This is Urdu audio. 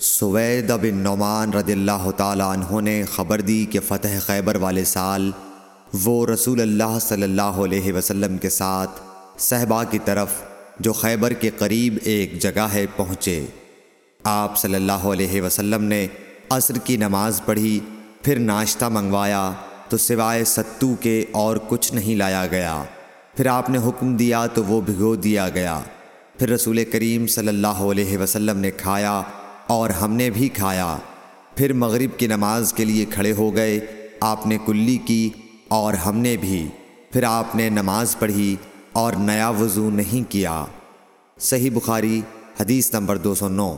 سوید بن نعمان رضی اللہ تعالیٰ عنہ نے خبر دی کہ فتح خیبر والے سال وہ رسول اللہ صلی اللہ علیہ وسلم کے ساتھ صحبہ کی طرف جو خیبر کے قریب ایک جگہ ہے پہنچے۔ آپ صلی اللہ علیہ وسلم نے عصر کی نماز پڑھی، پھر ناشتہ منگوایا تو سوائے ستو کے اور کچھ نہیں لایا گیا۔ پھر آپ نے حکم دیا تو وہ بھگو دیا گیا۔ پھر رسول کریم صلی اللہ علیہ وسلم نے کھایا اور ہم نے بھی کھایا۔ پھر مغرب کی نماز کے لیے کھڑے ہو گئے۔ آپ نے کلی کی اور ہم نے بھی۔ پھر آپ نے نماز پڑھی اور نیا وضو نہیں کیا۔ صحیح بخاری، حدیث نمبر دو سو نو۔